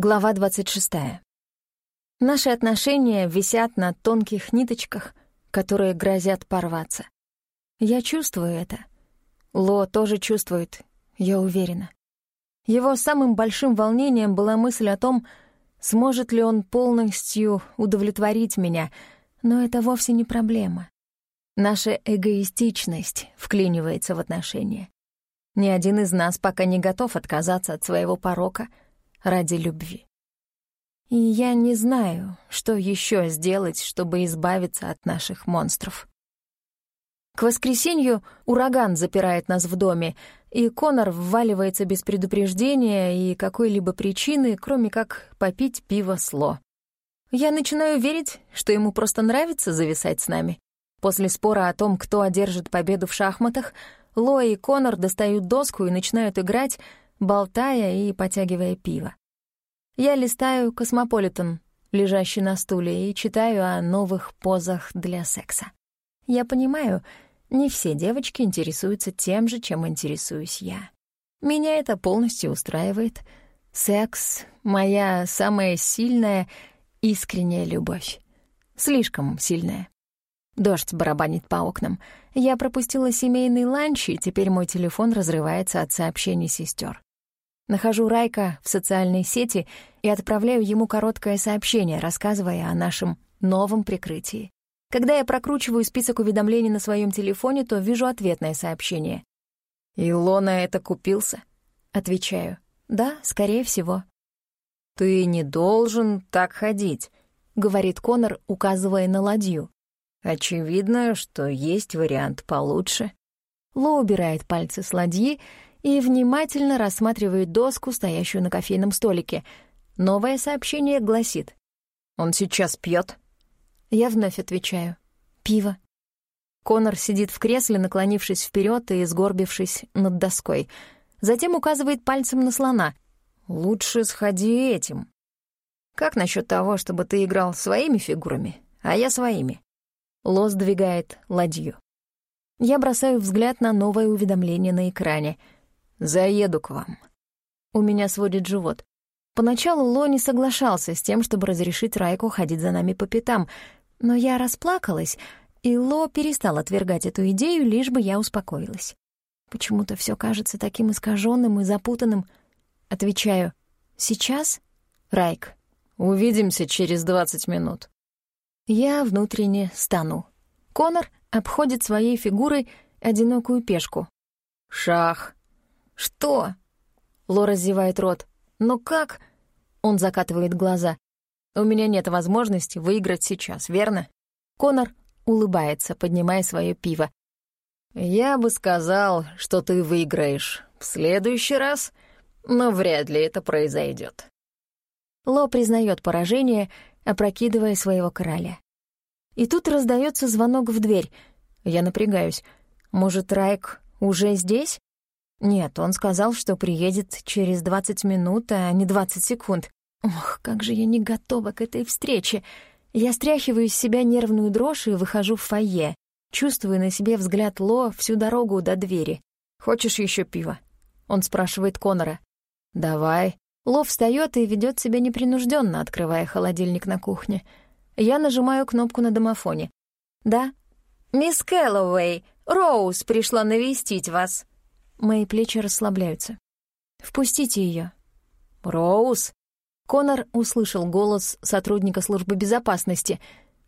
Глава 26. Наши отношения висят на тонких ниточках, которые грозят порваться. Я чувствую это. Ло тоже чувствует, я уверена. Его самым большим волнением была мысль о том, сможет ли он полностью удовлетворить меня, но это вовсе не проблема. Наша эгоистичность вклинивается в отношения. Ни один из нас пока не готов отказаться от своего порока — ради любви. И я не знаю, что еще сделать, чтобы избавиться от наших монстров. К воскресенью ураган запирает нас в доме, и Конор вваливается без предупреждения и какой-либо причины, кроме как попить пиво сло. Я начинаю верить, что ему просто нравится зависать с нами. После спора о том, кто одержит победу в шахматах, Ло и Конор достают доску и начинают играть, болтая и потягивая пиво. Я листаю «Космополитен», лежащий на стуле, и читаю о новых позах для секса. Я понимаю, не все девочки интересуются тем же, чем интересуюсь я. Меня это полностью устраивает. Секс — моя самая сильная, искренняя любовь. Слишком сильная. Дождь барабанит по окнам. Я пропустила семейный ланч, и теперь мой телефон разрывается от сообщений сестер. Нахожу Райка в социальной сети и отправляю ему короткое сообщение, рассказывая о нашем новом прикрытии. Когда я прокручиваю список уведомлений на своем телефоне, то вижу ответное сообщение. «Илона это купился?» Отвечаю. «Да, скорее всего». «Ты не должен так ходить», — говорит Конор, указывая на ладью. «Очевидно, что есть вариант получше». Ло убирает пальцы с ладьи и внимательно рассматривает доску, стоящую на кофейном столике. Новое сообщение гласит. «Он сейчас пьет. Я вновь отвечаю. «Пиво». Конор сидит в кресле, наклонившись вперед и сгорбившись над доской. Затем указывает пальцем на слона. «Лучше сходи этим». «Как насчет того, чтобы ты играл своими фигурами, а я своими?» Лос двигает ладью. Я бросаю взгляд на новое уведомление на экране — Заеду к вам. У меня сводит живот. Поначалу Ло не соглашался с тем, чтобы разрешить Райку ходить за нами по пятам, но я расплакалась, и Ло перестал отвергать эту идею, лишь бы я успокоилась. Почему-то все кажется таким искаженным и запутанным. Отвечаю, «Сейчас?» Райк, «Увидимся через двадцать минут». Я внутренне стану. Конор обходит своей фигурой одинокую пешку. «Шах», «Что?» Лора зевает рот. «Ну как?» Он закатывает глаза. «У меня нет возможности выиграть сейчас, верно?» Конор улыбается, поднимая свое пиво. «Я бы сказал, что ты выиграешь в следующий раз, но вряд ли это произойдет. Ло признает поражение, опрокидывая своего короля. И тут раздается звонок в дверь. Я напрягаюсь. Может, Райк уже здесь? Нет, он сказал, что приедет через 20 минут, а не 20 секунд. Ох, как же я не готова к этой встрече. Я стряхиваю из себя нервную дрожь и выхожу в фойе. Чувствую на себе взгляд Ло всю дорогу до двери. «Хочешь еще пива?» Он спрашивает Конора. «Давай». Ло встает и ведет себя непринужденно, открывая холодильник на кухне. Я нажимаю кнопку на домофоне. «Да?» «Мисс Кэллоуэй, Роуз пришла навестить вас», Мои плечи расслабляются. «Впустите ее. «Роуз!» Конор услышал голос сотрудника службы безопасности.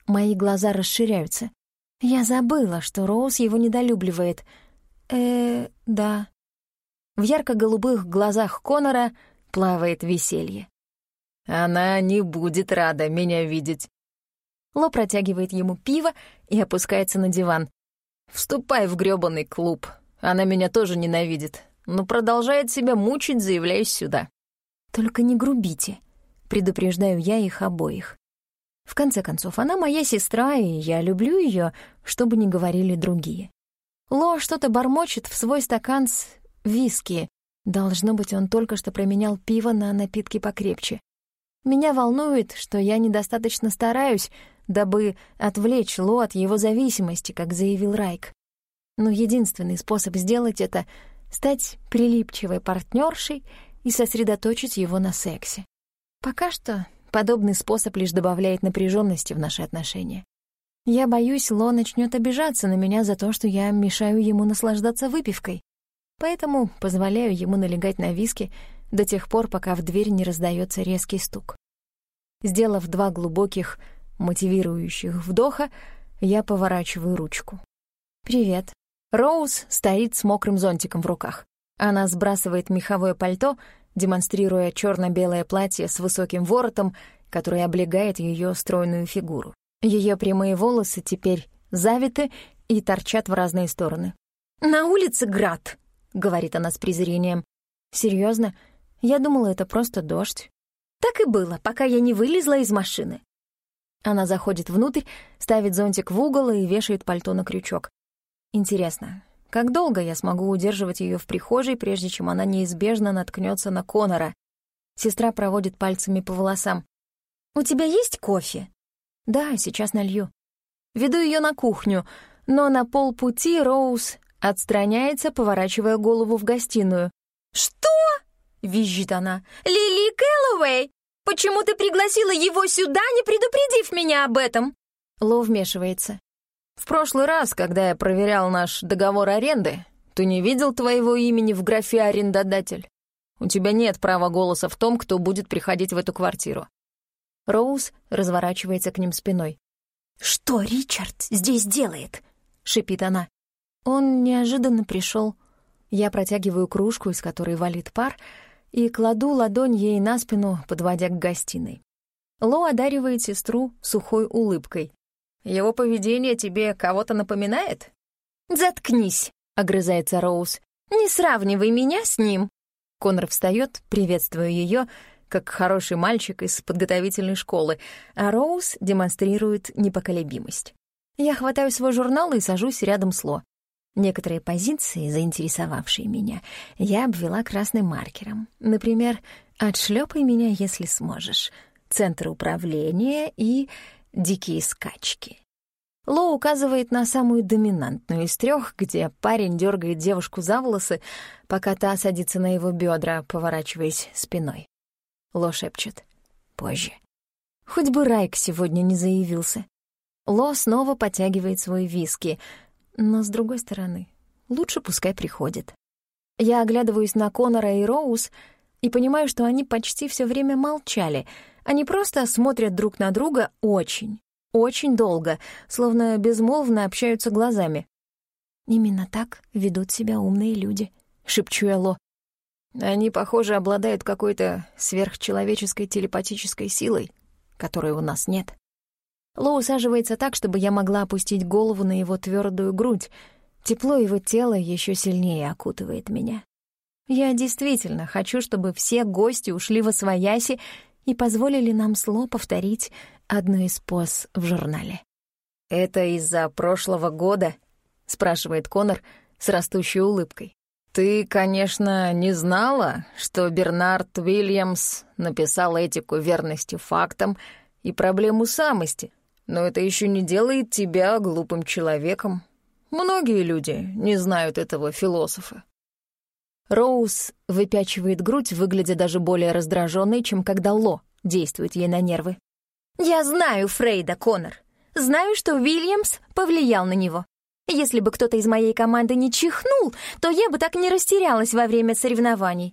Мои глаза расширяются. Я забыла, что Роуз его недолюбливает. э да. В ярко-голубых глазах Конора плавает веселье. «Она не будет рада меня видеть». Ло протягивает ему пиво и опускается на диван. «Вступай в грёбаный клуб, она меня тоже ненавидит, но продолжает себя мучить, заявляясь сюда. Только не грубите, предупреждаю я их обоих. В конце концов, она моя сестра, и я люблю ее, чтобы не говорили другие. Ло что-то бормочет в свой стакан с виски. Должно быть, он только что променял пиво на напитки покрепче. Меня волнует, что я недостаточно стараюсь, дабы отвлечь Ло от его зависимости, как заявил Райк но единственный способ сделать это — стать прилипчивой партнершей и сосредоточить его на сексе. Пока что подобный способ лишь добавляет напряженности в наши отношения. Я боюсь, Ло начнет обижаться на меня за то, что я мешаю ему наслаждаться выпивкой. Поэтому позволяю ему налегать на виски до тех пор, пока в дверь не раздается резкий стук. Сделав два глубоких, мотивирующих вдоха, я поворачиваю ручку. «Привет». Роуз стоит с мокрым зонтиком в руках. Она сбрасывает меховое пальто, демонстрируя черно белое платье с высоким воротом, который облегает ее стройную фигуру. Ее прямые волосы теперь завиты и торчат в разные стороны. «На улице град», — говорит она с презрением. Серьезно? Я думала, это просто дождь». «Так и было, пока я не вылезла из машины». Она заходит внутрь, ставит зонтик в угол и вешает пальто на крючок. Интересно, как долго я смогу удерживать ее в прихожей, прежде чем она неизбежно наткнется на Конора? Сестра проводит пальцами по волосам. «У тебя есть кофе?» «Да, сейчас налью». Веду ее на кухню, но на полпути Роуз отстраняется, поворачивая голову в гостиную. «Что?» — визжит она. «Лили Кэллоуэй! Почему ты пригласила его сюда, не предупредив меня об этом?» Ло вмешивается. В прошлый раз, когда я проверял наш договор аренды, ты не видел твоего имени в графе «арендодатель». У тебя нет права голоса в том, кто будет приходить в эту квартиру». Роуз разворачивается к ним спиной. «Что Ричард здесь делает?» — шипит она. Он неожиданно пришел. Я протягиваю кружку, из которой валит пар, и кладу ладонь ей на спину, подводя к гостиной. Ло одаривает сестру сухой улыбкой. Его поведение тебе кого-то напоминает?» «Заткнись», — огрызается Роуз. «Не сравнивай меня с ним». Конор встает, приветствуя ее, как хороший мальчик из подготовительной школы, а Роуз демонстрирует непоколебимость. Я хватаю свой журнал и сажусь рядом с Ло. Некоторые позиции, заинтересовавшие меня, я обвела красным маркером. Например, «Отшлёпай меня, если сможешь», «Центр управления» и дикие скачки. Ло указывает на самую доминантную из трех, где парень дергает девушку за волосы, пока та садится на его бедра, поворачиваясь спиной. Ло шепчет. Позже. Хоть бы Райк сегодня не заявился. Ло снова подтягивает свой виски, но, с другой стороны, лучше пускай приходит. Я оглядываюсь на Конора и Роуз и понимаю, что они почти все время молчали — они просто смотрят друг на друга очень, очень долго, словно безмолвно общаются глазами. «Именно так ведут себя умные люди», — шепчу я Ло. «Они, похоже, обладают какой-то сверхчеловеческой телепатической силой, которой у нас нет». Ло усаживается так, чтобы я могла опустить голову на его твердую грудь. Тепло его тела еще сильнее окутывает меня. Я действительно хочу, чтобы все гости ушли во свояси и позволили нам сло повторить одну из поз в журнале. «Это из-за прошлого года?» — спрашивает Конор с растущей улыбкой. «Ты, конечно, не знала, что Бернард Уильямс написал этику верности фактам и проблему самости, но это еще не делает тебя глупым человеком. Многие люди не знают этого философа. Роуз выпячивает грудь, выглядя даже более раздраженной, чем когда Ло действует ей на нервы. «Я знаю Фрейда, Коннор. Знаю, что Уильямс повлиял на него. Если бы кто-то из моей команды не чихнул, то я бы так не растерялась во время соревнований».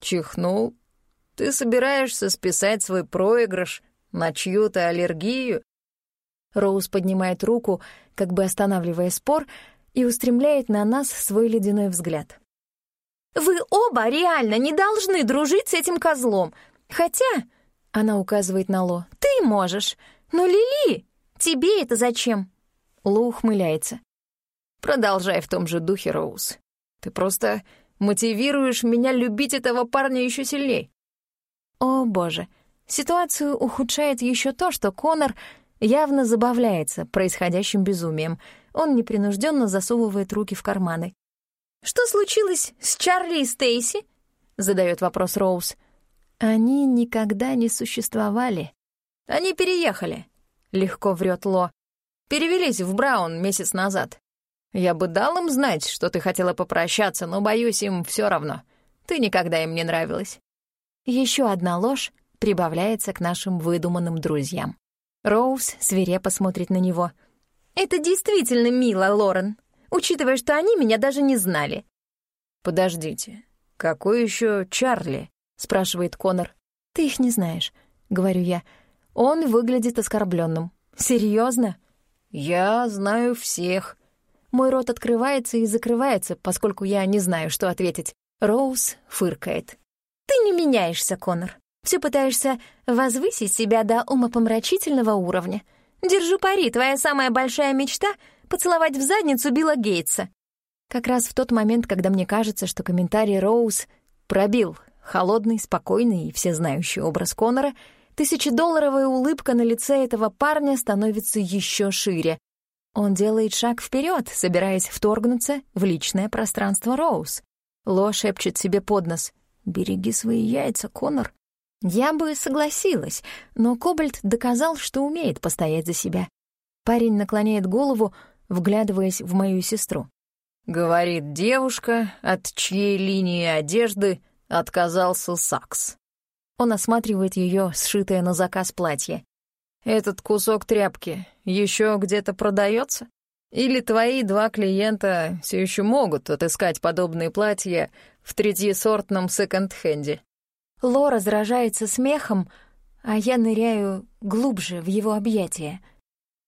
«Чихнул? Ты собираешься списать свой проигрыш на чью-то аллергию?» Роуз поднимает руку, как бы останавливая спор, и устремляет на нас свой ледяной взгляд. Вы оба реально не должны дружить с этим козлом. Хотя, — она указывает на Ло, — ты можешь. Но Лили, тебе это зачем? Ло ухмыляется. Продолжай в том же духе, Роуз. Ты просто мотивируешь меня любить этого парня еще сильней. О, боже. Ситуацию ухудшает еще то, что Конор явно забавляется происходящим безумием. Он непринужденно засовывает руки в карманы. «Что случилось с Чарли и Стейси?» — задает вопрос Роуз. «Они никогда не существовали. Они переехали», — легко врет Ло. «Перевелись в Браун месяц назад. Я бы дал им знать, что ты хотела попрощаться, но, боюсь, им все равно. Ты никогда им не нравилась». Еще одна ложь, прибавляется к нашим выдуманным друзьям. Роуз свирепо смотрит на него. «Это действительно мило, Лорен, учитывая, что они меня даже не знали». «Подождите, какой еще Чарли?» — спрашивает Конор. «Ты их не знаешь», — говорю я. Он выглядит оскорбленным. Серьезно? «Я знаю всех». Мой рот открывается и закрывается, поскольку я не знаю, что ответить. Роуз фыркает. «Ты не меняешься, Конор. Все пытаешься возвысить себя до умопомрачительного уровня. Держу пари, твоя самая большая мечта — поцеловать в задницу Билла Гейтса». Как раз в тот момент, когда мне кажется, что комментарий Роуз пробил холодный, спокойный и всезнающий образ Конора, тысячедолларовая улыбка на лице этого парня становится еще шире. Он делает шаг вперед, собираясь вторгнуться в личное пространство Роуз. Ло шепчет себе под нос. «Береги свои яйца, Конор». Я бы согласилась, но Кобальт доказал, что умеет постоять за себя. Парень наклоняет голову, вглядываясь в мою сестру. Говорит девушка, от чьей линии одежды отказался Сакс. Он осматривает ее сшитое на заказ платье. «Этот кусок тряпки еще где-то продается? Или твои два клиента все еще могут отыскать подобные платья в третьесортном секонд-хенде?» Ло раздражается смехом, а я ныряю глубже в его объятия.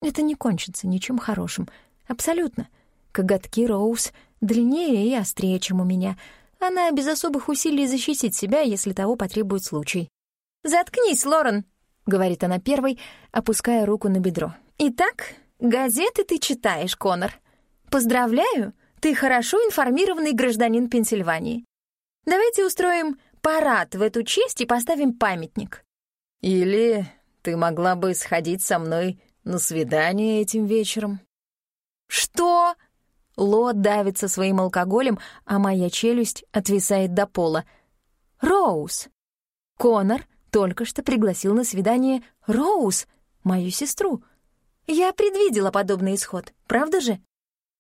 Это не кончится ничем хорошим. Абсолютно. Коготки Роуз длиннее и острее, чем у меня. Она без особых усилий защитит себя, если того потребует случай. «Заткнись, Лорен», — говорит она первой, опуская руку на бедро. «Итак, газеты ты читаешь, Конор. Поздравляю, ты хорошо информированный гражданин Пенсильвании. Давайте устроим парад в эту честь и поставим памятник». «Или ты могла бы сходить со мной на свидание этим вечером?» «Что?» Ло давится своим алкоголем, а моя челюсть отвисает до пола. «Роуз!» Конор только что пригласил на свидание Роуз, мою сестру. Я предвидела подобный исход, правда же?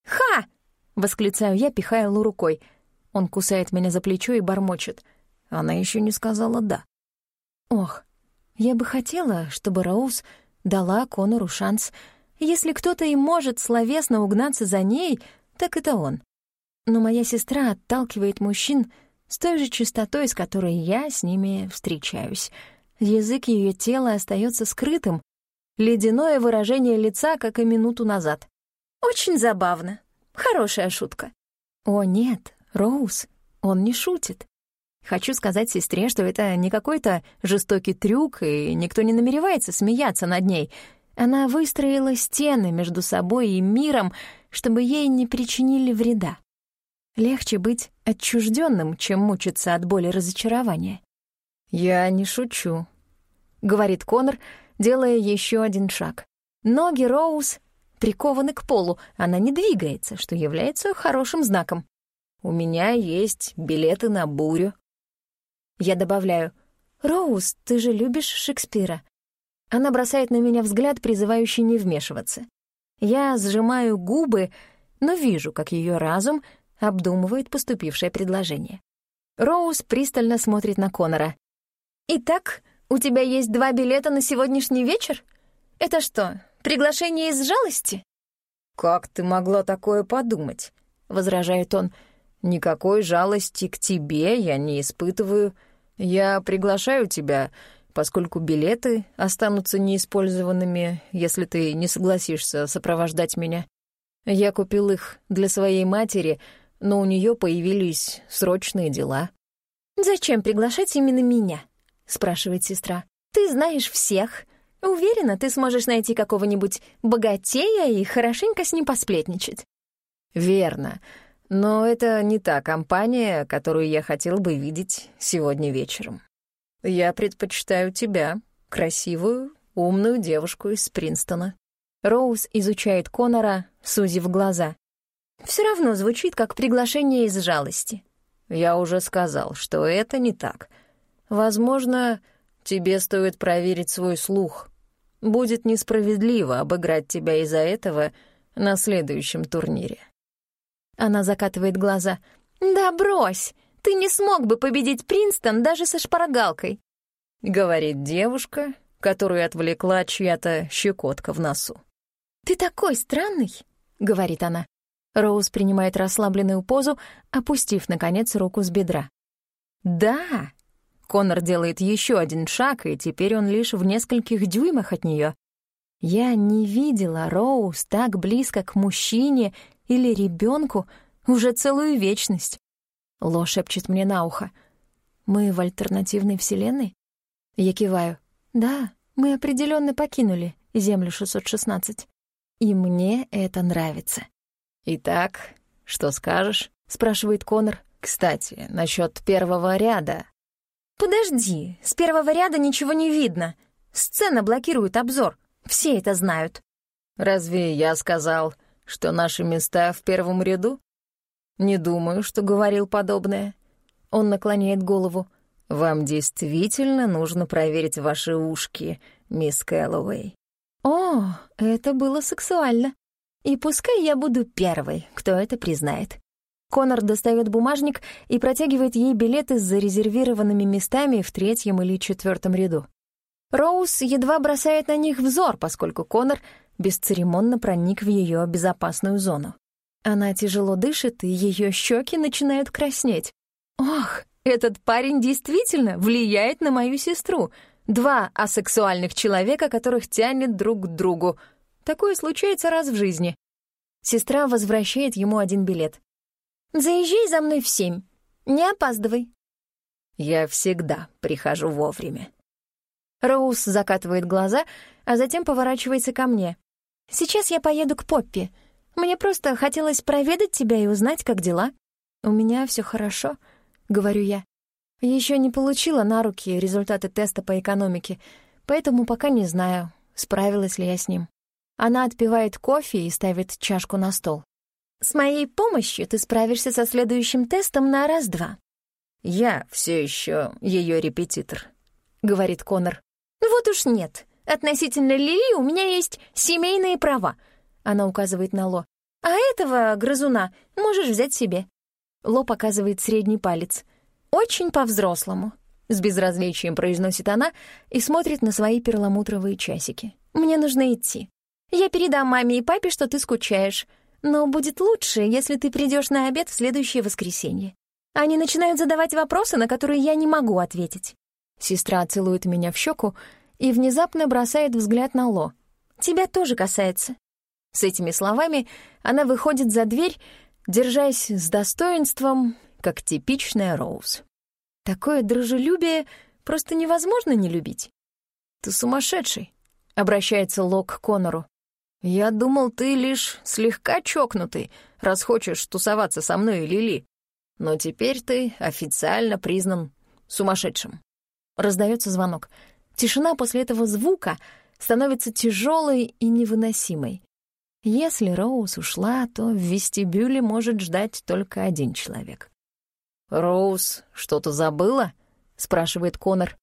«Ха!» — восклицаю я, пихая Лу рукой. Он кусает меня за плечо и бормочет — она еще не сказала «да». Ох, я бы хотела, чтобы Роуз дала Конору шанс. Если кто-то и может словесно угнаться за ней, так это он. Но моя сестра отталкивает мужчин с той же частотой, с которой я с ними встречаюсь. Язык ее тела остается скрытым, ледяное выражение лица, как и минуту назад. «Очень забавно. Хорошая шутка». «О, нет, Роуз, он не шутит. Хочу сказать сестре, что это не какой-то жестокий трюк, и никто не намеревается смеяться над ней. Она выстроила стены между собой и миром, чтобы ей не причинили вреда. Легче быть отчужденным, чем мучиться от боли разочарования. «Я не шучу», — говорит Конор, делая еще один шаг. Ноги Роуз прикованы к полу, она не двигается, что является хорошим знаком. «У меня есть билеты на бурю», я добавляю, «Роуз, ты же любишь Шекспира». Она бросает на меня взгляд, призывающий не вмешиваться. Я сжимаю губы, но вижу, как ее разум обдумывает поступившее предложение. Роуз пристально смотрит на Конора. «Итак, у тебя есть два билета на сегодняшний вечер? Это что, приглашение из жалости?» «Как ты могла такое подумать?» — возражает он. «Никакой жалости к тебе я не испытываю. Я приглашаю тебя, поскольку билеты останутся неиспользованными, если ты не согласишься сопровождать меня. Я купил их для своей матери, но у нее появились срочные дела». «Зачем приглашать именно меня?» — спрашивает сестра. «Ты знаешь всех. Уверена, ты сможешь найти какого-нибудь богатея и хорошенько с ним посплетничать». «Верно. Но это не та компания, которую я хотел бы видеть сегодня вечером. Я предпочитаю тебя, красивую, умную девушку из Принстона. Роуз изучает Конора, сузив глаза. Все равно звучит как приглашение из жалости. Я уже сказал, что это не так. Возможно, тебе стоит проверить свой слух. Будет несправедливо обыграть тебя из-за этого на следующем турнире. Она закатывает глаза. «Да брось! Ты не смог бы победить Принстон даже со шпаргалкой!» говорит девушка, которую отвлекла чья-то щекотка в носу. «Ты такой странный», — говорит она. Роуз принимает расслабленную позу, опустив, наконец, руку с бедра. «Да!» Конор делает еще один шаг, и теперь он лишь в нескольких дюймах от нее. Я не видела Роуз так близко к мужчине или ребенку уже целую вечность. Ло шепчет мне на ухо. «Мы в альтернативной вселенной?» Я киваю. «Да, мы определенно покинули Землю 616. И мне это нравится». «Итак, что скажешь?» — спрашивает Конор. «Кстати, насчет первого ряда». «Подожди, с первого ряда ничего не видно. Сцена блокирует обзор. Все это знают». «Разве я сказал, что наши места в первом ряду?» «Не думаю, что говорил подобное». Он наклоняет голову. «Вам действительно нужно проверить ваши ушки, мисс Кэллоуэй». «О, это было сексуально. И пускай я буду первой, кто это признает». Конор достает бумажник и протягивает ей билеты с зарезервированными местами в третьем или четвертом ряду. Роуз едва бросает на них взор, поскольку Конор бесцеремонно проник в ее безопасную зону. Она тяжело дышит, и ее щеки начинают краснеть. Ох, этот парень действительно влияет на мою сестру. Два асексуальных человека, которых тянет друг к другу. Такое случается раз в жизни. Сестра возвращает ему один билет. «Заезжай за мной в семь. Не опаздывай». «Я всегда прихожу вовремя». Роуз закатывает глаза, а затем поворачивается ко мне. «Сейчас я поеду к Поппи. Мне просто хотелось проведать тебя и узнать, как дела. У меня все хорошо», — говорю я. Еще не получила на руки результаты теста по экономике, поэтому пока не знаю, справилась ли я с ним. Она отпивает кофе и ставит чашку на стол. «С моей помощью ты справишься со следующим тестом на раз-два». «Я все еще ее репетитор», — говорит Конор. «Вот уж нет. Относительно Лили у меня есть семейные права», — она указывает на Ло. «А этого грызуна можешь взять себе». Ло показывает средний палец. «Очень по-взрослому», — с безразличием произносит она и смотрит на свои перламутровые часики. «Мне нужно идти. Я передам маме и папе, что ты скучаешь. Но будет лучше, если ты придешь на обед в следующее воскресенье. Они начинают задавать вопросы, на которые я не могу ответить. Сестра целует меня в щеку и внезапно бросает взгляд на Ло. «Тебя тоже касается». С этими словами она выходит за дверь, держась с достоинством, как типичная Роуз. Такое дружелюбие просто невозможно не любить. «Ты сумасшедший», — обращается Ло к Конору. «Я думал, ты лишь слегка чокнутый, раз хочешь тусоваться со мной и Лили. Но теперь ты официально признан сумасшедшим». Раздается звонок. Тишина после этого звука становится тяжелой и невыносимой. Если Роуз ушла, то в вестибюле может ждать только один человек. «Роуз что-то забыла?» — спрашивает Конор.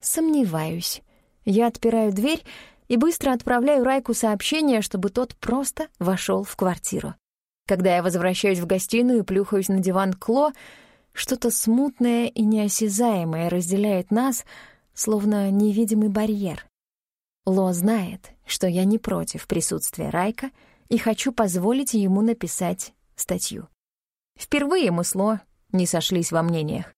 «Сомневаюсь. Я отпираю дверь и быстро отправляю Райку сообщение, чтобы тот просто вошел в квартиру. Когда я возвращаюсь в гостиную и плюхаюсь на диван Кло, что-то смутное и неосязаемое разделяет нас, словно невидимый барьер. Ло знает, что я не против присутствия Райка и хочу позволить ему написать статью. Впервые мы с Ло не сошлись во мнениях.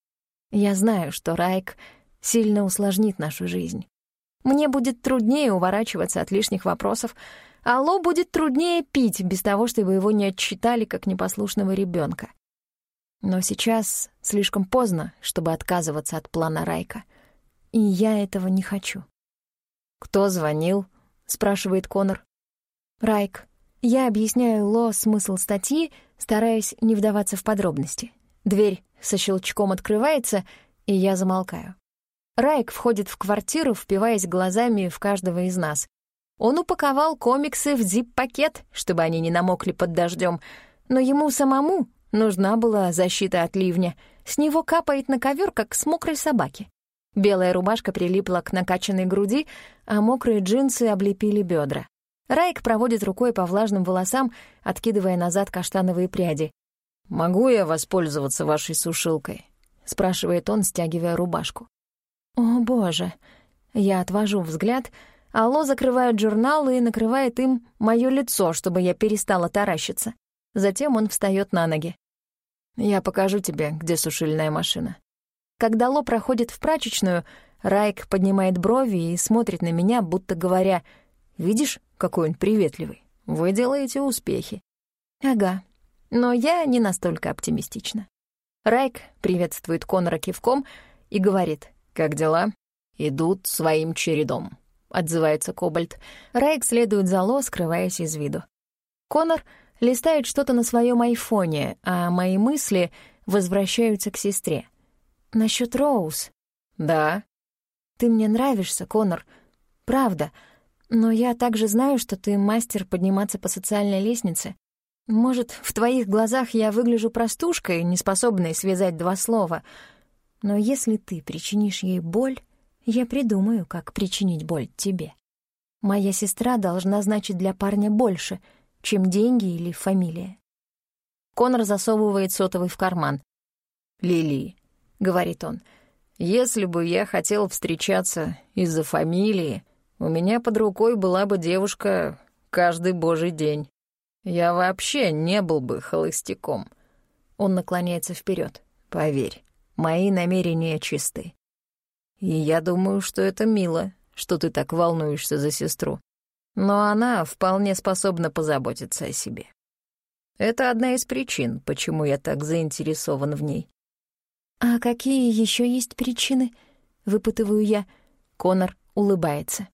Я знаю, что Райк сильно усложнит нашу жизнь. Мне будет труднее уворачиваться от лишних вопросов, а Ло будет труднее пить без того, чтобы его не отчитали как непослушного ребенка. Но сейчас слишком поздно, чтобы отказываться от плана Райка. И я этого не хочу. «Кто звонил?» — спрашивает Конор. «Райк. Я объясняю Ло смысл статьи, стараясь не вдаваться в подробности. Дверь со щелчком открывается, и я замолкаю. Райк входит в квартиру, впиваясь глазами в каждого из нас. Он упаковал комиксы в зип-пакет, чтобы они не намокли под дождем, но ему самому нужна была защита от ливня. С него капает на ковер, как с мокрой собаки. Белая рубашка прилипла к накачанной груди, а мокрые джинсы облепили бедра. Райк проводит рукой по влажным волосам, откидывая назад каштановые пряди. «Могу я воспользоваться вашей сушилкой?» — спрашивает он, стягивая рубашку. О, боже. Я отвожу взгляд, а Ло закрывает журнал и накрывает им моё лицо, чтобы я перестала таращиться. Затем он встаёт на ноги. «Я покажу тебе, где сушильная машина». Когда Ло проходит в прачечную, Райк поднимает брови и смотрит на меня, будто говоря, «Видишь, какой он приветливый? Вы делаете успехи». «Ага, но я не настолько оптимистична». Райк приветствует Конора кивком и говорит, «Как дела?» «Идут своим чередом», — отзывается Кобальт. Райк следует за Ло, скрываясь из виду. Конор листает что-то на своем айфоне, а мои мысли возвращаются к сестре. Насчет Роуз. Да. Ты мне нравишься, Конор. Правда. Но я также знаю, что ты мастер подниматься по социальной лестнице. Может, в твоих глазах я выгляжу простушкой, неспособной связать два слова. Но если ты причинишь ей боль, я придумаю, как причинить боль тебе. Моя сестра должна значить для парня больше, чем деньги или фамилия. Конор засовывает сотовый в карман. «Лили, — говорит он. «Если бы я хотел встречаться из-за фамилии, у меня под рукой была бы девушка каждый божий день. Я вообще не был бы холостяком». Он наклоняется вперед. «Поверь, мои намерения чисты. И я думаю, что это мило, что ты так волнуешься за сестру. Но она вполне способна позаботиться о себе. Это одна из причин, почему я так заинтересован в ней. «А какие еще есть причины?» — выпытываю я. Конор улыбается.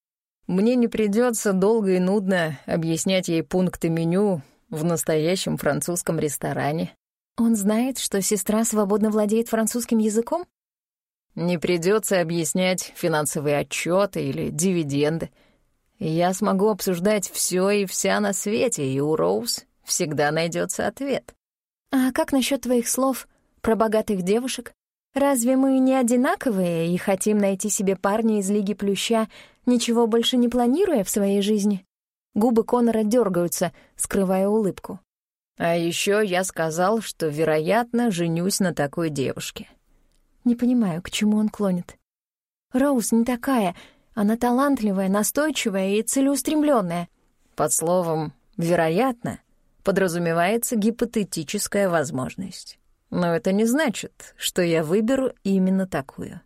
«Мне не придется долго и нудно объяснять ей пункты меню в настоящем французском ресторане». «Он знает, что сестра свободно владеет французским языком?» «Не придется объяснять финансовые отчеты или дивиденды. Я смогу обсуждать все и вся на свете, и у Роуз всегда найдется ответ». «А как насчет твоих слов про богатых девушек? Разве мы не одинаковые и хотим найти себе парня из Лиги Плюща, ничего больше не планируя в своей жизни?» Губы Конора дергаются, скрывая улыбку. «А еще я сказал, что, вероятно, женюсь на такой девушке». Не понимаю, к чему он клонит. Роуз не такая. Она талантливая, настойчивая и целеустремленная. Под словом «вероятно» подразумевается гипотетическая возможность. Но это не значит, что я выберу именно такую.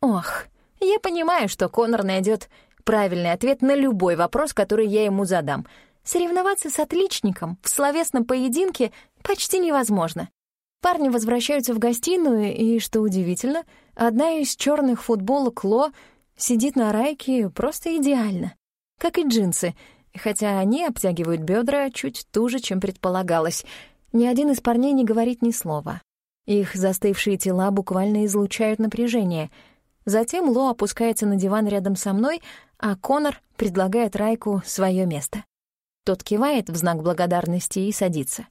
Ох, я понимаю, что Конор найдет правильный ответ на любой вопрос, который я ему задам. Соревноваться с отличником в словесном поединке почти невозможно. Парни возвращаются в гостиную, и, что удивительно, одна из черных футболок Ло сидит на райке просто идеально. Как и джинсы, хотя они обтягивают бедра чуть туже, чем предполагалось — ни один из парней не говорит ни слова. Их застывшие тела буквально излучают напряжение. Затем Ло опускается на диван рядом со мной, а Конор предлагает Райку свое место. Тот кивает в знак благодарности и садится.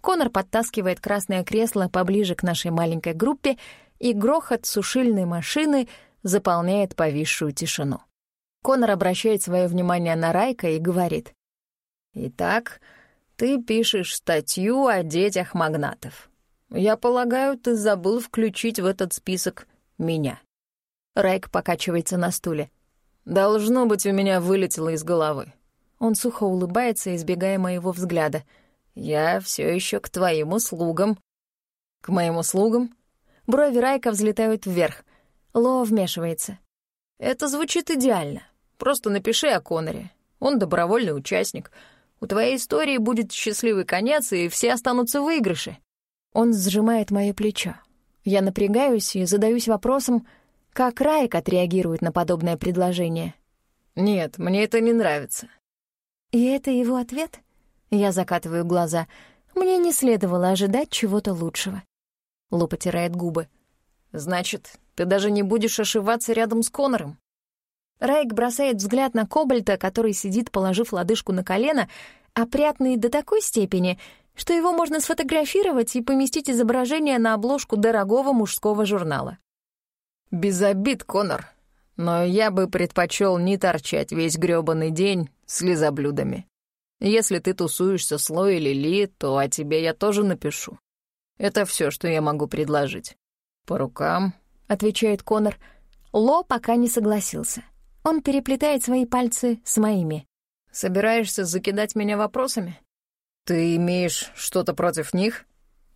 Конор подтаскивает красное кресло поближе к нашей маленькой группе, и грохот сушильной машины заполняет повисшую тишину. Конор обращает свое внимание на Райка и говорит. «Итак, ты пишешь статью о детях магнатов. Я полагаю, ты забыл включить в этот список меня. Райк покачивается на стуле. Должно быть, у меня вылетело из головы. Он сухо улыбается, избегая моего взгляда. Я все еще к твоим услугам. К моим услугам? Брови Райка взлетают вверх. Ло вмешивается. Это звучит идеально. Просто напиши о Коноре. Он добровольный участник — у твоей истории будет счастливый конец, и все останутся в выигрыше». Он сжимает мое плечо. Я напрягаюсь и задаюсь вопросом, как Райк отреагирует на подобное предложение. «Нет, мне это не нравится». И это его ответ? Я закатываю глаза. Мне не следовало ожидать чего-то лучшего. Лу потирает губы. «Значит, ты даже не будешь ошиваться рядом с Конором?» Райк бросает взгляд на Кобальта, который сидит, положив лодыжку на колено, опрятный до такой степени, что его можно сфотографировать и поместить изображение на обложку дорогого мужского журнала. «Без обид, Конор, но я бы предпочел не торчать весь грёбаный день с лизоблюдами. Если ты тусуешься с Ло или Ли, то о тебе я тоже напишу. Это все, что я могу предложить. По рукам, — отвечает Конор, — Ло пока не согласился. Он переплетает свои пальцы с моими. «Собираешься закидать меня вопросами? Ты имеешь что-то против них?»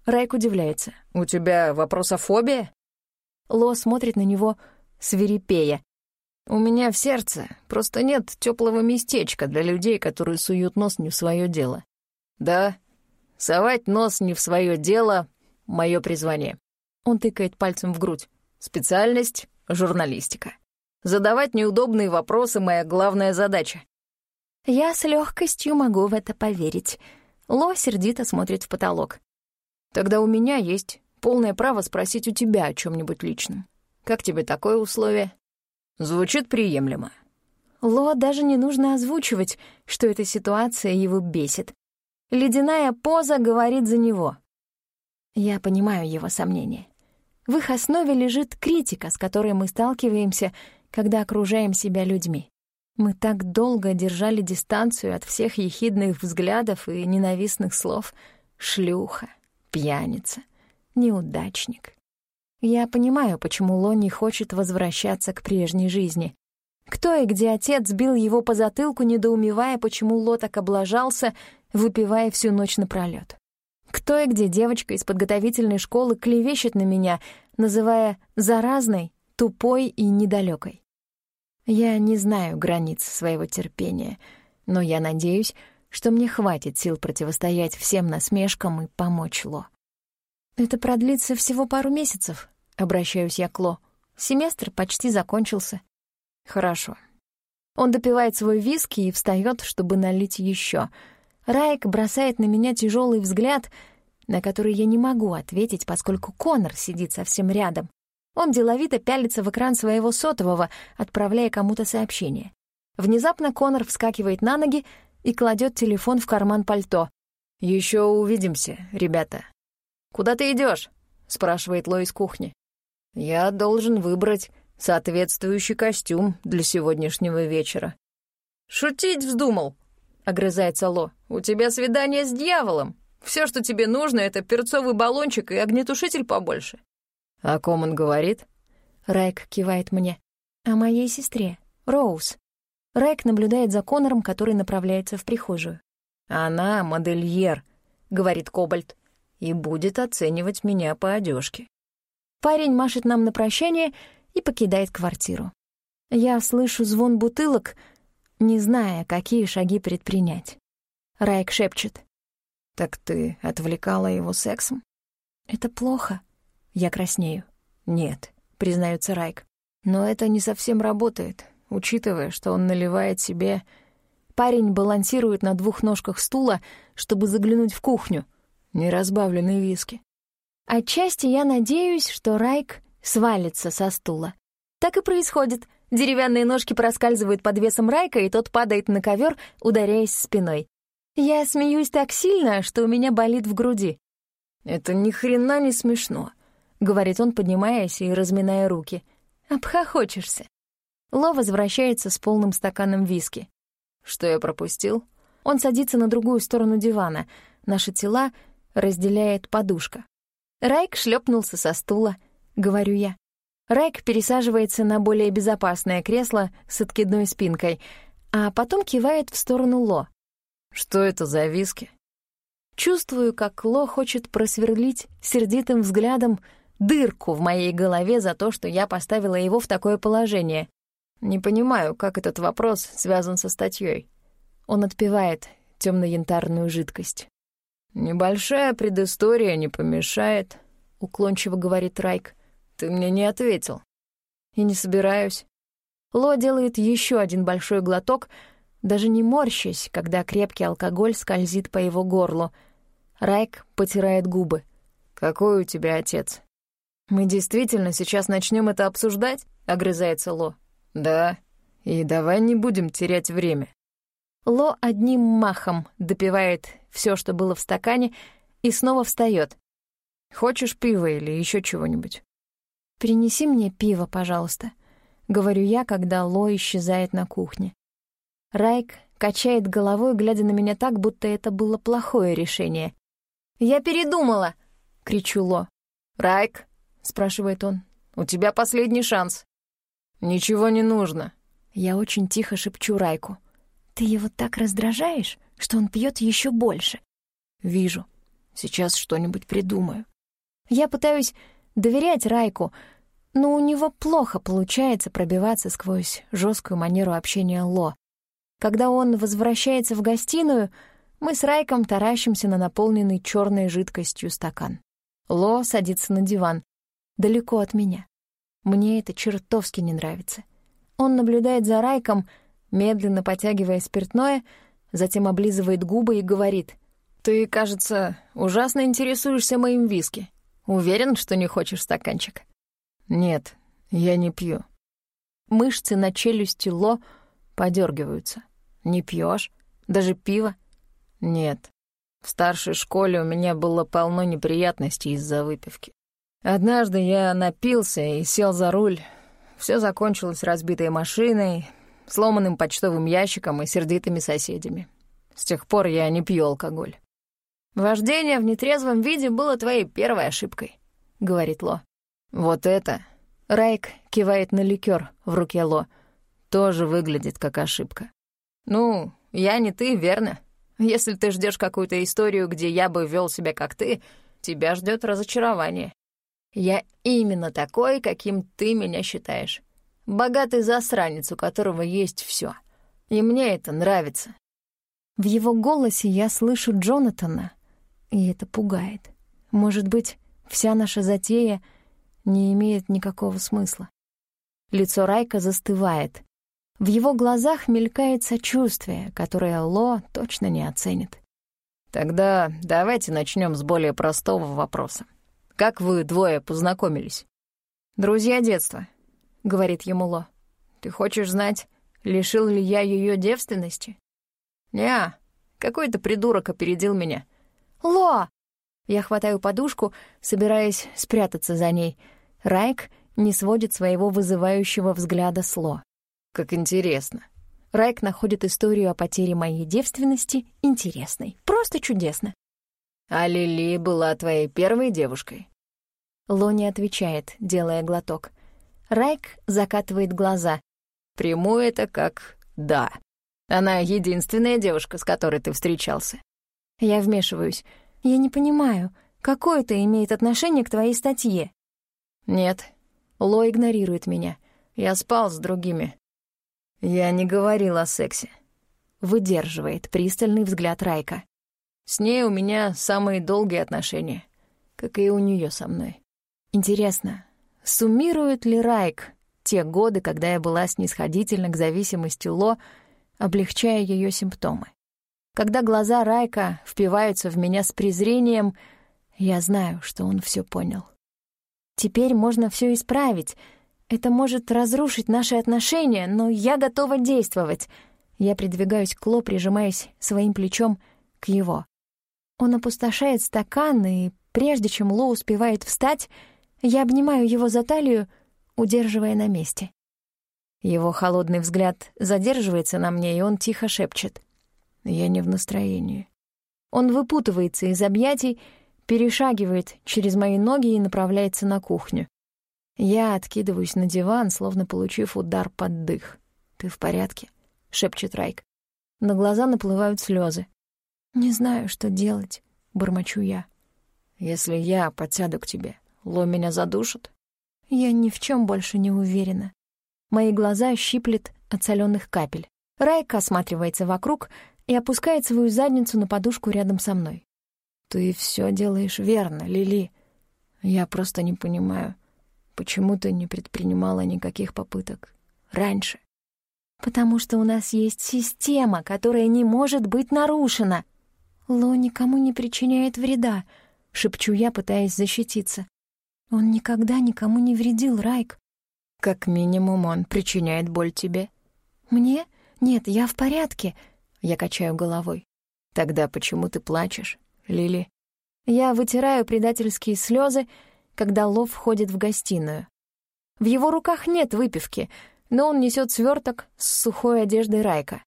Райк удивляется. «У тебя вопрософобия?» Ло смотрит на него свирепея. «У меня в сердце просто нет теплого местечка для людей, которые суют нос не в свое дело. Да, совать нос не в свое дело — мое призвание». Он тыкает пальцем в грудь. «Специальность — журналистика. Задавать неудобные вопросы — моя главная задача». Я с легкостью могу в это поверить. Ло сердито смотрит в потолок. «Тогда у меня есть полное право спросить у тебя о чем нибудь личном. Как тебе такое условие?» Звучит приемлемо. Ло даже не нужно озвучивать, что эта ситуация его бесит. Ледяная поза говорит за него. Я понимаю его сомнения. В их основе лежит критика, с которой мы сталкиваемся, когда окружаем себя людьми. Мы так долго держали дистанцию от всех ехидных взглядов и ненавистных слов. Шлюха, пьяница, неудачник. Я понимаю, почему Ло не хочет возвращаться к прежней жизни. Кто и где отец бил его по затылку, недоумевая, почему Ло так облажался, выпивая всю ночь напролёт. Кто и где девочка из подготовительной школы клевещет на меня, называя заразной, тупой и недалёкой. Я не знаю границ своего терпения, но я надеюсь, что мне хватит сил противостоять всем насмешкам и помочь Ло. «Это продлится всего пару месяцев», — обращаюсь я к Ло. «Семестр почти закончился». «Хорошо». Он допивает свой виски и встает, чтобы налить еще. Райк бросает на меня тяжелый взгляд, на который я не могу ответить, поскольку Конор сидит совсем рядом. Он деловито пялится в экран своего сотового, отправляя кому-то сообщение. Внезапно Конор вскакивает на ноги и кладет телефон в карман пальто. Еще увидимся, ребята», «Куда ты идешь? спрашивает Ло из кухни. «Я должен выбрать соответствующий костюм для сегодняшнего вечера». «Шутить вздумал?» — огрызается Ло. «У тебя свидание с дьяволом. Все, что тебе нужно, — это перцовый баллончик и огнетушитель побольше». «О ком он говорит?» Райк кивает мне. «О моей сестре, Роуз». Райк наблюдает за Конором, который направляется в прихожую. «Она модельер», — говорит Кобальт и будет оценивать меня по одежке. Парень машет нам на прощание и покидает квартиру. Я слышу звон бутылок, не зная, какие шаги предпринять. Райк шепчет. «Так ты отвлекала его сексом?» «Это плохо». Я краснею. «Нет», — признается Райк. «Но это не совсем работает, учитывая, что он наливает себе...» Парень балансирует на двух ножках стула, чтобы заглянуть в кухню — неразбавленный виски. Отчасти я надеюсь, что Райк свалится со стула. Так и происходит. Деревянные ножки проскальзывают под весом Райка, и тот падает на ковер, ударяясь спиной. Я смеюсь так сильно, что у меня болит в груди. «Это ни хрена не смешно», — говорит он, поднимаясь и разминая руки. «Обхохочешься». Ло возвращается с полным стаканом виски. «Что я пропустил?» Он садится на другую сторону дивана. Наши тела разделяет подушка. Райк шлепнулся со стула, говорю я. Райк пересаживается на более безопасное кресло с откидной спинкой, а потом кивает в сторону Ло. «Что это за виски?» Чувствую, как Ло хочет просверлить сердитым взглядом дырку в моей голове за то, что я поставила его в такое положение. Не понимаю, как этот вопрос связан со статьей. Он отпивает темно-янтарную жидкость. «Небольшая предыстория не помешает», — уклончиво говорит Райк. «Ты мне не ответил». «И не собираюсь». Ло делает еще один большой глоток, даже не морщась, когда крепкий алкоголь скользит по его горлу. Райк потирает губы. «Какой у тебя отец?» «Мы действительно сейчас начнем это обсуждать?» — огрызается Ло. «Да, и давай не будем терять время». Ло одним махом допивает все, что было в стакане, и снова встает. «Хочешь пива или еще чего-нибудь?» «Принеси мне пиво, пожалуйста», — говорю я, когда Ло исчезает на кухне. Райк качает головой, глядя на меня так, будто это было плохое решение. «Я передумала!» — кричу Ло. «Райк», — спрашивает он, — «у тебя последний шанс». «Ничего не нужно». Я очень тихо шепчу Райку. «Ты его так раздражаешь, что он пьет еще больше». «Вижу. Сейчас что-нибудь придумаю». Я пытаюсь доверять Райку, но у него плохо получается пробиваться сквозь жесткую манеру общения Ло. Когда он возвращается в гостиную, мы с Райком таращимся на наполненный черной жидкостью стакан. Ло садится на диван, далеко от меня. Мне это чертовски не нравится. Он наблюдает за Райком, медленно потягивая спиртное, затем облизывает губы и говорит. «Ты, кажется, ужасно интересуешься моим виски. Уверен, что не хочешь стаканчик?» «Нет, я не пью». Мышцы на челюсти Ло подергиваются. «Не пьешь? Даже пиво?» «Нет. В старшей школе у меня было полно неприятностей из-за выпивки. Однажды я напился и сел за руль. Все закончилось разбитой машиной, сломанным почтовым ящиком и сердитыми соседями. С тех пор я не пью алкоголь. «Вождение в нетрезвом виде было твоей первой ошибкой», — говорит Ло. «Вот это...» — Райк кивает на ликер в руке Ло. «Тоже выглядит как ошибка». «Ну, я не ты, верно? Если ты ждешь какую-то историю, где я бы вел себя как ты, тебя ждет разочарование. Я именно такой, каким ты меня считаешь. Богатый засранец, у которого есть все. И мне это нравится». В его голосе я слышу Джонатана, и это пугает. Может быть, вся наша затея не имеет никакого смысла. Лицо Райка застывает. В его глазах мелькает сочувствие, которое Ло точно не оценит. «Тогда давайте начнем с более простого вопроса. Как вы двое познакомились?» «Друзья детства», — говорит ему Ло. «Ты хочешь знать, лишил ли я ее девственности?» «Не, какой-то придурок опередил меня». «Ло!» Я хватаю подушку, собираясь спрятаться за ней. Райк не сводит своего вызывающего взгляда с Ло. Как интересно. Райк находит историю о потере моей девственности интересной. Просто чудесно. А Лили была твоей первой девушкой? Ло не отвечает, делая глоток. Райк закатывает глаза. Приму это как «да». Она единственная девушка, с которой ты встречался. Я вмешиваюсь. Я не понимаю, какое это имеет отношение к твоей статье? Нет. Ло игнорирует меня. Я спал с другими. Я не говорил о сексе. Выдерживает пристальный взгляд Райка. С ней у меня самые долгие отношения, как и у нее со мной. Интересно, суммирует ли Райк те годы, когда я была снисходительна к зависимости Ло, облегчая ее симптомы? Когда глаза Райка впиваются в меня с презрением, я знаю, что он все понял. Теперь можно все исправить — это может разрушить наши отношения, но я готова действовать. Я придвигаюсь к Ло, прижимаясь своим плечом к его. Он опустошает стакан, и прежде чем Ло успевает встать, я обнимаю его за талию, удерживая на месте. Его холодный взгляд задерживается на мне, и он тихо шепчет. «Я не в настроении». Он выпутывается из объятий, перешагивает через мои ноги и направляется на кухню. Я откидываюсь на диван, словно получив удар под дых. «Ты в порядке?» — шепчет Райк. На глаза наплывают слезы. «Не знаю, что делать», — бормочу я. «Если я подсяду к тебе, Ло меня задушит?» Я ни в чем больше не уверена. Мои глаза щиплет от соленых капель. Райк осматривается вокруг и опускает свою задницу на подушку рядом со мной. «Ты все делаешь верно, Лили. Я просто не понимаю, Почему ты не предпринимала никаких попыток раньше? Потому что у нас есть система, которая не может быть нарушена. Ло никому не причиняет вреда, шепчу я, пытаясь защититься. Он никогда никому не вредил, Райк. Как минимум он причиняет боль тебе. Мне? Нет, я в порядке. Я качаю головой. Тогда почему ты плачешь, Лили? Я вытираю предательские слезы когда Лов входит в гостиную. В его руках нет выпивки, но он несет сверток с сухой одеждой Райка.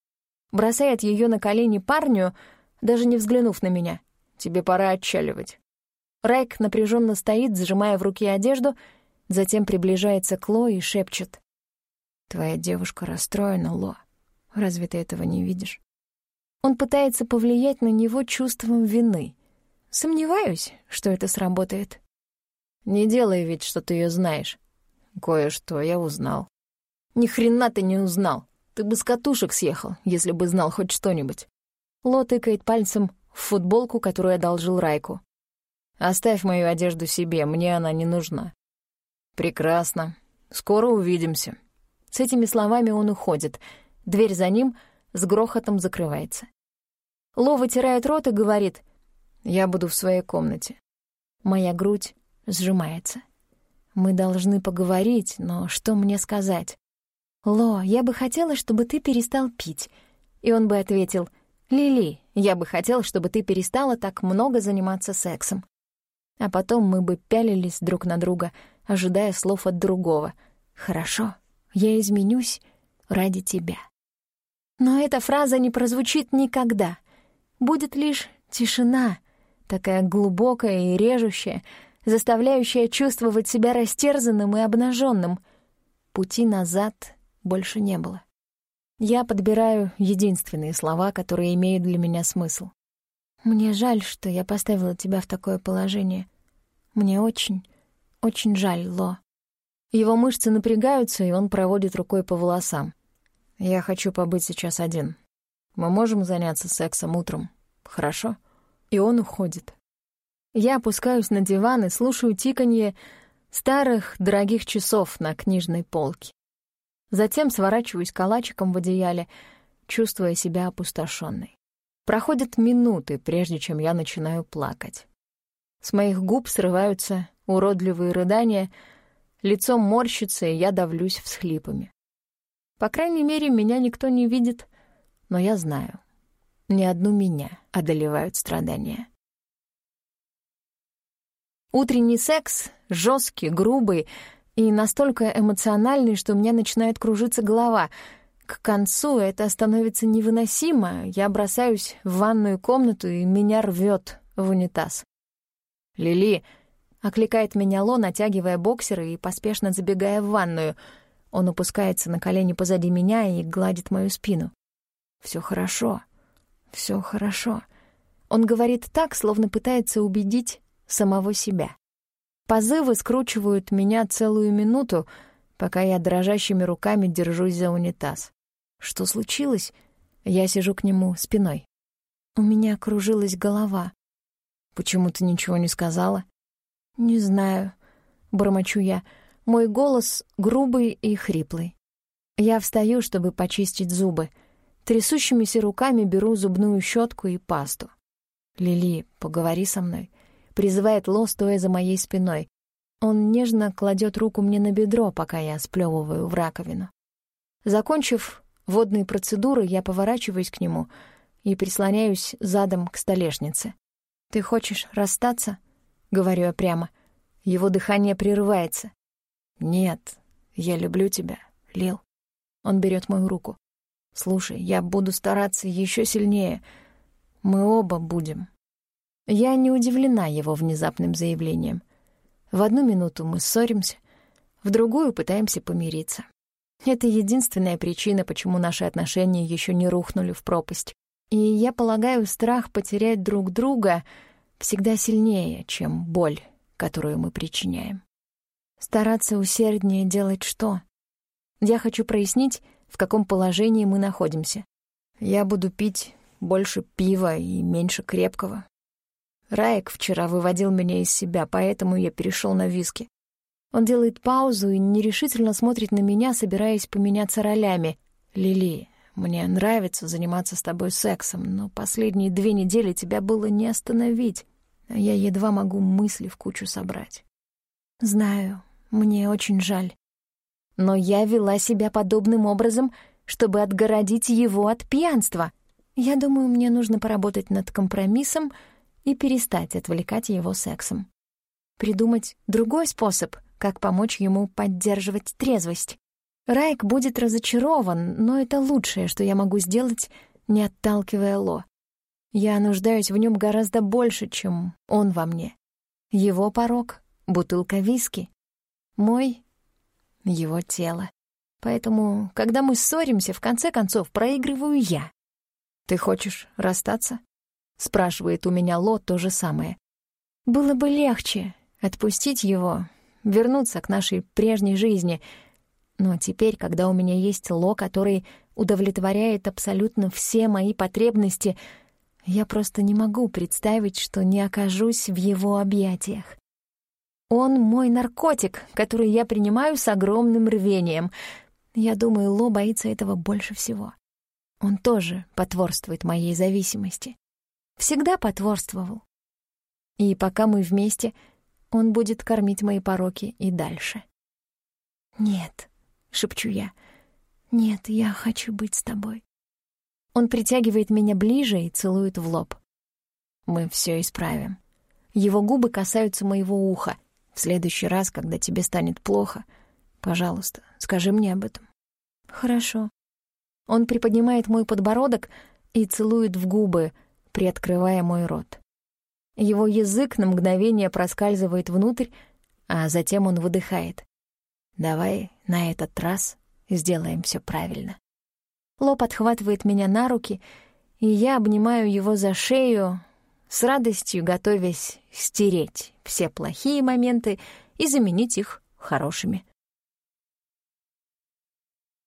Бросает ее на колени парню, даже не взглянув на меня. «Тебе пора отчаливать». Райк напряженно стоит, сжимая в руке одежду, затем приближается к Ло и шепчет. Твоя девушка расстроена, Ло. Разве ты этого не видишь? Он пытается повлиять на него чувством вины. Сомневаюсь, что это сработает. Не делай вид, что ты ее знаешь. Кое-что я узнал. Ни хрена ты не узнал. Ты бы с катушек съехал, если бы знал хоть что-нибудь. Ло тыкает пальцем в футболку, которую одолжил Райку. Оставь мою одежду себе, мне она не нужна. Прекрасно. Скоро увидимся. С этими словами он уходит. Дверь за ним с грохотом закрывается. Ло вытирает рот и говорит, «Я буду в своей комнате». Моя грудь сжимается. Мы должны поговорить, но что мне сказать? «Ло, я бы хотела, чтобы ты перестал пить». И он бы ответил, «Лили, я бы хотел, чтобы ты перестала так много заниматься сексом». А потом мы бы пялились друг на друга, ожидая слов от другого. «Хорошо, я изменюсь ради тебя». Но эта фраза не прозвучит никогда. Будет лишь тишина, такая глубокая и режущая, заставляющая чувствовать себя растерзанным и обнаженным. Пути назад больше не было. Я подбираю единственные слова, которые имеют для меня смысл. «Мне жаль, что я поставила тебя в такое положение. Мне очень, очень жаль, Ло». Его мышцы напрягаются, и он проводит рукой по волосам. «Я хочу побыть сейчас один. Мы можем заняться сексом утром, хорошо?» И он уходит. Я опускаюсь на диван и слушаю тиканье старых дорогих часов на книжной полке. Затем сворачиваюсь калачиком в одеяле, чувствуя себя опустошенной. Проходят минуты, прежде чем я начинаю плакать. С моих губ срываются уродливые рыдания, лицо морщится, и я давлюсь всхлипами. По крайней мере, меня никто не видит, но я знаю, ни одну меня одолевают страдания. Утренний секс, жесткий, грубый — и настолько эмоциональный, что у меня начинает кружиться голова. К концу это становится невыносимо. Я бросаюсь в ванную комнату, и меня рвет в унитаз. «Лили!» — окликает меня Ло, натягивая боксеры и поспешно забегая в ванную. Он опускается на колени позади меня и гладит мою спину. Все хорошо, все хорошо». Он говорит так, словно пытается убедить самого себя. Позывы скручивают меня целую минуту, пока я дрожащими руками держусь за унитаз. Что случилось? Я сижу к нему спиной. У меня кружилась голова. Почему ты ничего не сказала? Не знаю, бормочу я. Мой голос грубый и хриплый. Я встаю, чтобы почистить зубы. Трясущимися руками беру зубную щетку и пасту. Лили, поговори со мной призывает Ло, стоя за моей спиной. Он нежно кладет руку мне на бедро, пока я сплевываю в раковину. Закончив водные процедуры, я поворачиваюсь к нему и прислоняюсь задом к столешнице. «Ты хочешь расстаться?» — говорю я прямо. Его дыхание прерывается. «Нет, я люблю тебя, Лил». Он берет мою руку. «Слушай, я буду стараться еще сильнее. Мы оба будем. Я не удивлена его внезапным заявлением. В одну минуту мы ссоримся, в другую пытаемся помириться. Это единственная причина, почему наши отношения еще не рухнули в пропасть. И я полагаю, страх потерять друг друга всегда сильнее, чем боль, которую мы причиняем. Стараться усерднее делать что? Я хочу прояснить, в каком положении мы находимся. Я буду пить больше пива и меньше крепкого, Раек вчера выводил меня из себя, поэтому я перешел на виски. Он делает паузу и нерешительно смотрит на меня, собираясь поменяться ролями. «Лили, мне нравится заниматься с тобой сексом, но последние две недели тебя было не остановить, а я едва могу мысли в кучу собрать». «Знаю, мне очень жаль. Но я вела себя подобным образом, чтобы отгородить его от пьянства. Я думаю, мне нужно поработать над компромиссом — и перестать отвлекать его сексом. Придумать другой способ, как помочь ему поддерживать трезвость. Райк будет разочарован, но это лучшее, что я могу сделать, не отталкивая Ло. Я нуждаюсь в нем гораздо больше, чем он во мне. Его порог — бутылка виски. Мой — его тело. Поэтому, когда мы ссоримся, в конце концов проигрываю я. «Ты хочешь расстаться?» — спрашивает у меня Ло то же самое. «Было бы легче отпустить его, вернуться к нашей прежней жизни. Но теперь, когда у меня есть Ло, который удовлетворяет абсолютно все мои потребности, я просто не могу представить, что не окажусь в его объятиях. Он мой наркотик, который я принимаю с огромным рвением. Я думаю, Ло боится этого больше всего. Он тоже потворствует моей зависимости. Всегда потворствовал. И пока мы вместе, он будет кормить мои пороки и дальше. «Нет», — шепчу я, — «нет, я хочу быть с тобой». Он притягивает меня ближе и целует в лоб. Мы все исправим. Его губы касаются моего уха. В следующий раз, когда тебе станет плохо, пожалуйста, скажи мне об этом. Хорошо. Он приподнимает мой подбородок и целует в губы, приоткрывая мой рот. Его язык на мгновение проскальзывает внутрь, а затем он выдыхает. «Давай на этот раз сделаем все правильно». Ло подхватывает меня на руки, и я обнимаю его за шею, с радостью готовясь стереть все плохие моменты и заменить их хорошими.